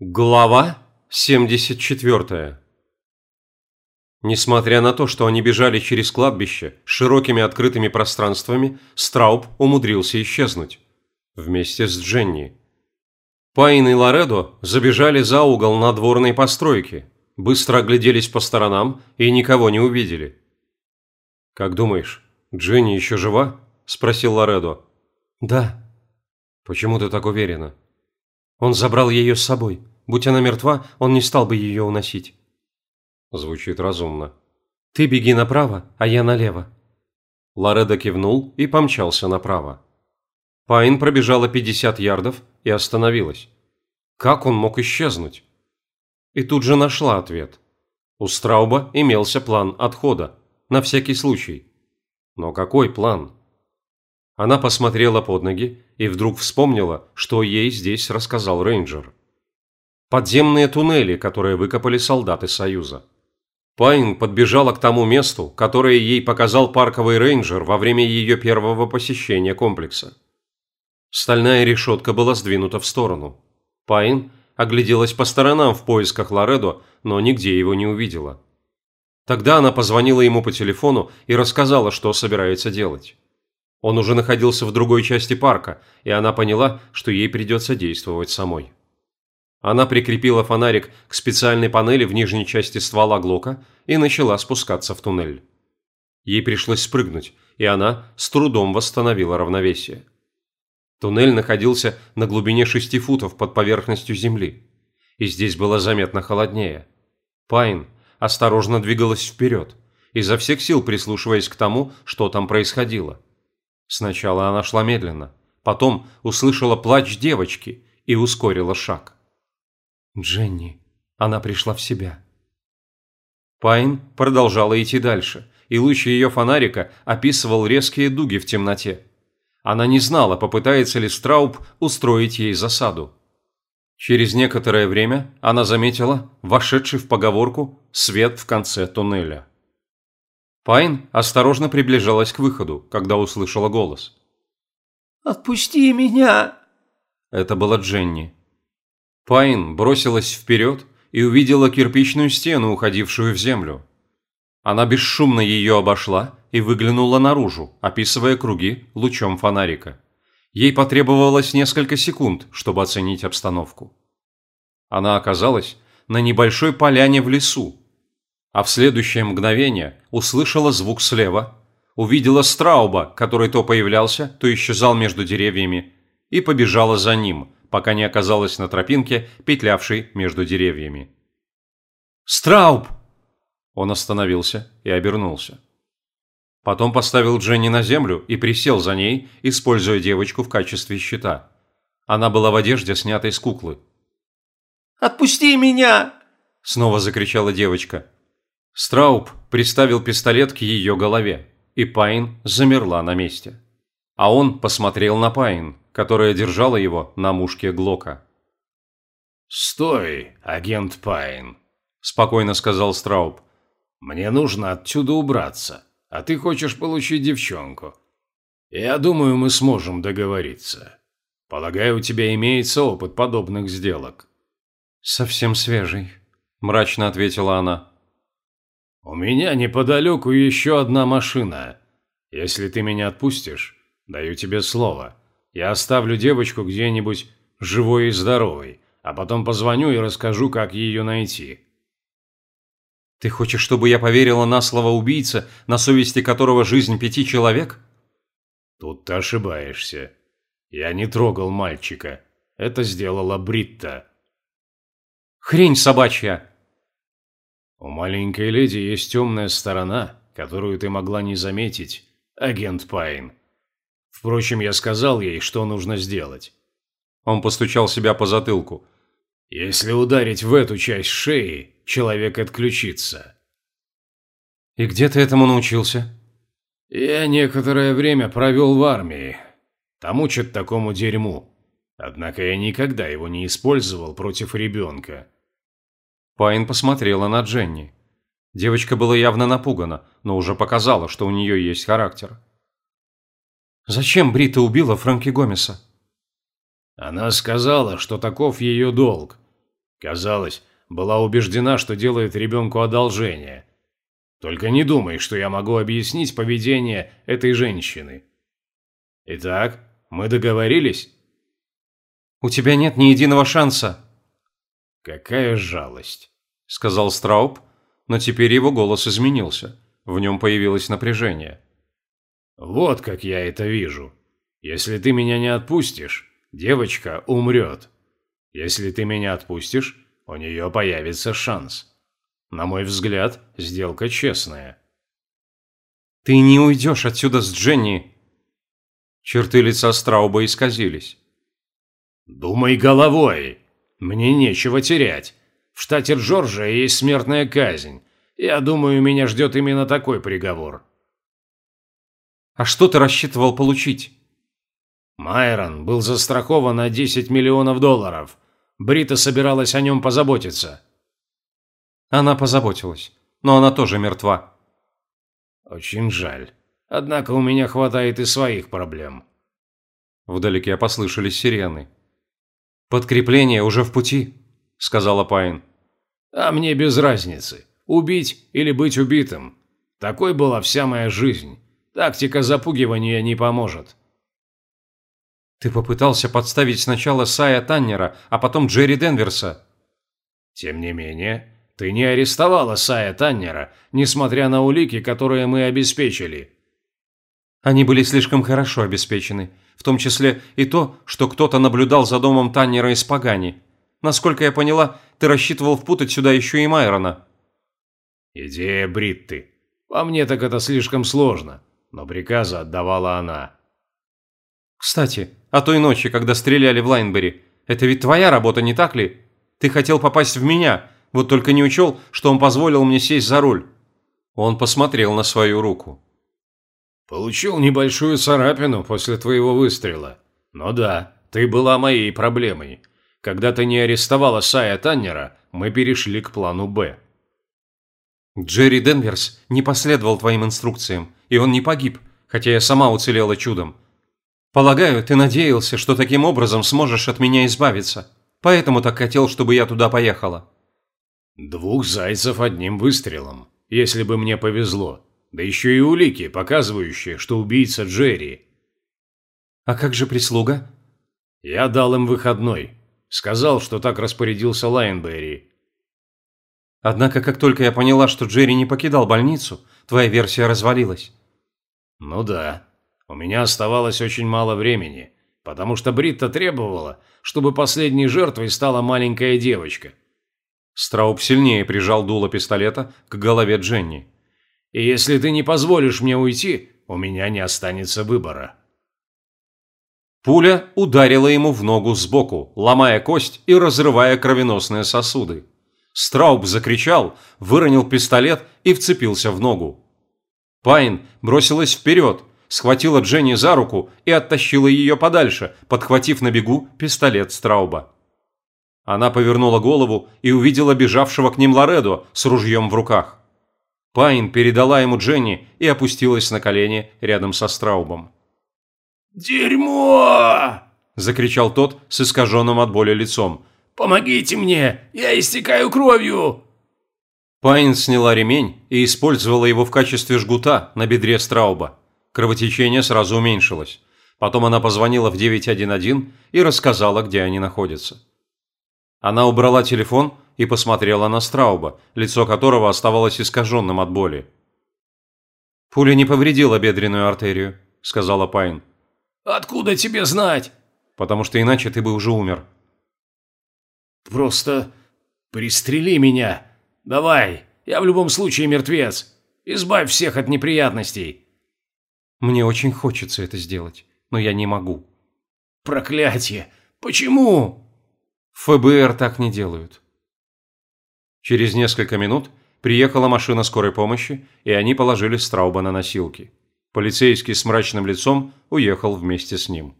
Глава 74 Несмотря на то, что они бежали через кладбище широкими открытыми пространствами, Страуб умудрился исчезнуть. Вместе с Дженни. Пайн и Лоредо забежали за угол надворной постройки, быстро огляделись по сторонам и никого не увидели. «Как думаешь, Дженни еще жива?» – спросил Лоредо. «Да». «Почему ты так уверена?» «Он забрал ее с собой». Будь она мертва, он не стал бы ее уносить. Звучит разумно. Ты беги направо, а я налево. Лоредо кивнул и помчался направо. Пайн пробежала 50 ярдов и остановилась. Как он мог исчезнуть? И тут же нашла ответ. У Страуба имелся план отхода, на всякий случай. Но какой план? Она посмотрела под ноги и вдруг вспомнила, что ей здесь рассказал рейнджер подземные туннели, которые выкопали солдаты Союза. Пайн подбежала к тому месту, которое ей показал парковый рейнджер во время ее первого посещения комплекса. Стальная решетка была сдвинута в сторону. Пайн огляделась по сторонам в поисках Лоредо, но нигде его не увидела. Тогда она позвонила ему по телефону и рассказала, что собирается делать. Он уже находился в другой части парка, и она поняла, что ей придется действовать самой. Она прикрепила фонарик к специальной панели в нижней части ствола Глока и начала спускаться в туннель. Ей пришлось спрыгнуть, и она с трудом восстановила равновесие. Туннель находился на глубине шести футов под поверхностью земли, и здесь было заметно холоднее. Пайн осторожно двигалась вперед, изо всех сил прислушиваясь к тому, что там происходило. Сначала она шла медленно, потом услышала плач девочки и ускорила шаг. Дженни. Она пришла в себя. Пайн продолжала идти дальше, и луч ее фонарика описывал резкие дуги в темноте. Она не знала, попытается ли Страуб устроить ей засаду. Через некоторое время она заметила вошедший в поговорку свет в конце туннеля. Пайн осторожно приближалась к выходу, когда услышала голос. «Отпусти меня!» Это была Дженни. Пайн бросилась вперед и увидела кирпичную стену, уходившую в землю. Она бесшумно ее обошла и выглянула наружу, описывая круги лучом фонарика. Ей потребовалось несколько секунд, чтобы оценить обстановку. Она оказалась на небольшой поляне в лесу, а в следующее мгновение услышала звук слева, увидела Страуба, который то появлялся, то исчезал между деревьями, и побежала за ним, пока не оказалась на тропинке, петлявшей между деревьями. «Страуб!» Он остановился и обернулся. Потом поставил Дженни на землю и присел за ней, используя девочку в качестве щита. Она была в одежде, снятой с куклы. «Отпусти меня!» – снова закричала девочка. Страуб приставил пистолет к ее голове, и Пайн замерла на месте. А он посмотрел на Пайн, которая держала его на мушке Глока. «Стой, агент Пайн», – спокойно сказал Страуб. «Мне нужно отсюда убраться, а ты хочешь получить девчонку. Я думаю, мы сможем договориться. Полагаю, у тебя имеется опыт подобных сделок». «Совсем свежий», – мрачно ответила она. «У меня неподалеку еще одна машина. Если ты меня отпустишь, даю тебе слово, я оставлю девочку где-нибудь живой и здоровой, а потом позвоню и расскажу, как ее найти. Ты хочешь, чтобы я поверила на слово убийца, на совести которого жизнь пяти человек? Тут ты ошибаешься. Я не трогал мальчика. Это сделала Бритта. Хрень собачья! У маленькой леди есть темная сторона, которую ты могла не заметить, агент Пайн. Впрочем, я сказал ей, что нужно сделать. Он постучал себя по затылку. Если ударить в эту часть шеи, человек отключится. И где ты этому научился? Я некоторое время провел в армии. Там учат такому дерьму. Однако я никогда его не использовал против ребенка. Пайн посмотрела на Дженни. Девочка была явно напугана, но уже показала, что у нее есть характер. Зачем Брита убила Франки Гомеса? Она сказала, что таков ее долг. Казалось, была убеждена, что делает ребенку одолжение. Только не думай, что я могу объяснить поведение этой женщины. Итак, мы договорились? У тебя нет ни единого шанса. Какая жалость, сказал Страуб, но теперь его голос изменился. В нем появилось напряжение. Вот как я это вижу. Если ты меня не отпустишь, девочка умрет. Если ты меня отпустишь, у нее появится шанс. На мой взгляд, сделка честная. Ты не уйдешь отсюда с Дженни. Черты лица Страуба исказились. Думай головой. Мне нечего терять. В штате Джорджия есть смертная казнь. Я думаю, меня ждет именно такой приговор. А что ты рассчитывал получить? Майрон был застрахован на 10 миллионов долларов. Брита собиралась о нем позаботиться. Она позаботилась, но она тоже мертва. Очень жаль. Однако у меня хватает и своих проблем. Вдалеке послышались сирены. «Подкрепление уже в пути», — сказала Пайн. «А мне без разницы, убить или быть убитым. Такой была вся моя жизнь. Тактика запугивания не поможет». «Ты попытался подставить сначала Сая Таннера, а потом Джерри Денверса». «Тем не менее, ты не арестовала Сая Таннера, несмотря на улики, которые мы обеспечили». Они были слишком хорошо обеспечены, в том числе и то, что кто-то наблюдал за домом Таннера из Пагани. Насколько я поняла, ты рассчитывал впутать сюда еще и Майрона. Идея Бритты. По мне так это слишком сложно, но приказы отдавала она. Кстати, о той ночи, когда стреляли в Лайнбери, это ведь твоя работа, не так ли? Ты хотел попасть в меня, вот только не учел, что он позволил мне сесть за руль. Он посмотрел на свою руку. Получил небольшую царапину после твоего выстрела. Но да, ты была моей проблемой. Когда ты не арестовала Сая Таннера, мы перешли к плану «Б». Джерри Денверс не последовал твоим инструкциям, и он не погиб, хотя я сама уцелела чудом. Полагаю, ты надеялся, что таким образом сможешь от меня избавиться, поэтому так хотел, чтобы я туда поехала. Двух зайцев одним выстрелом, если бы мне повезло. Да еще и улики, показывающие, что убийца Джерри. А как же прислуга? Я дал им выходной. Сказал, что так распорядился Лайнберри. Однако, как только я поняла, что Джерри не покидал больницу, твоя версия развалилась. Ну да. У меня оставалось очень мало времени, потому что Бритта требовала, чтобы последней жертвой стала маленькая девочка. Страуб сильнее прижал дуло пистолета к голове Дженни. И если ты не позволишь мне уйти, у меня не останется выбора». Пуля ударила ему в ногу сбоку, ломая кость и разрывая кровеносные сосуды. Страуб закричал, выронил пистолет и вцепился в ногу. Пайн бросилась вперед, схватила Дженни за руку и оттащила ее подальше, подхватив на бегу пистолет Страуба. Она повернула голову и увидела бежавшего к ним Лоредо с ружьем в руках. Пайн передала ему Дженни и опустилась на колени рядом со Страубом. «Дерьмо!» – закричал тот с искаженным от боли лицом. «Помогите мне! Я истекаю кровью!» Пайн сняла ремень и использовала его в качестве жгута на бедре Страуба. Кровотечение сразу уменьшилось. Потом она позвонила в 911 и рассказала, где они находятся. Она убрала телефон и посмотрела на Страуба, лицо которого оставалось искаженным от боли. «Пуля не повредила бедренную артерию», – сказала Пайн. «Откуда тебе знать?» «Потому что иначе ты бы уже умер». «Просто пристрели меня. Давай, я в любом случае мертвец. Избавь всех от неприятностей». «Мне очень хочется это сделать, но я не могу». «Проклятие! Почему?» ФБР так не делают. Через несколько минут приехала машина скорой помощи, и они положили Страуба на носилки. Полицейский с мрачным лицом уехал вместе с ним.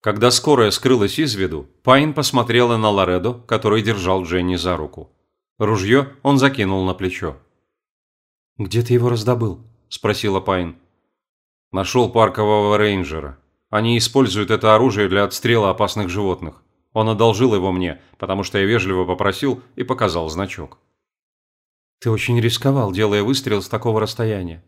Когда скорая скрылась из виду, Пайн посмотрела на Лоредо, который держал Дженни за руку. Ружье он закинул на плечо. «Где ты его раздобыл?» – спросила Пайн. «Нашел паркового рейнджера. Они используют это оружие для отстрела опасных животных. Он одолжил его мне, потому что я вежливо попросил и показал значок. Ты очень рисковал, делая выстрел с такого расстояния.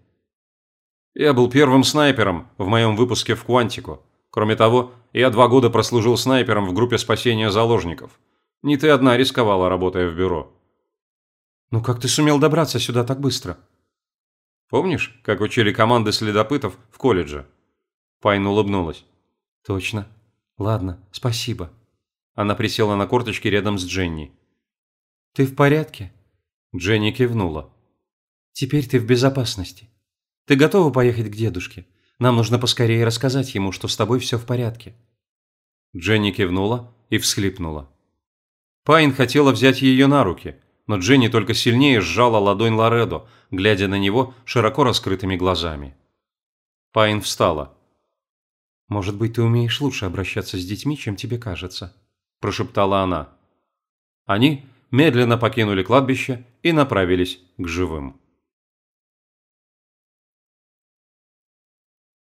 Я был первым снайпером в моем выпуске в Квантику. Кроме того, я два года прослужил снайпером в группе спасения заложников. Не ты одна рисковала, работая в бюро. Ну как ты сумел добраться сюда так быстро? Помнишь, как учили команды следопытов в колледже? Пайн улыбнулась. Точно. Ладно, спасибо. Она присела на корточки рядом с Дженни. Ты в порядке? Дженни кивнула. Теперь ты в безопасности. Ты готова поехать к дедушке? Нам нужно поскорее рассказать ему, что с тобой все в порядке. Дженни кивнула и всхлипнула. Пайн хотела взять ее на руки, но Дженни только сильнее сжала ладонь Лоредо, глядя на него широко раскрытыми глазами. Пайн встала. «Может быть, ты умеешь лучше обращаться с детьми, чем тебе кажется», – прошептала она. Они медленно покинули кладбище и направились к живым.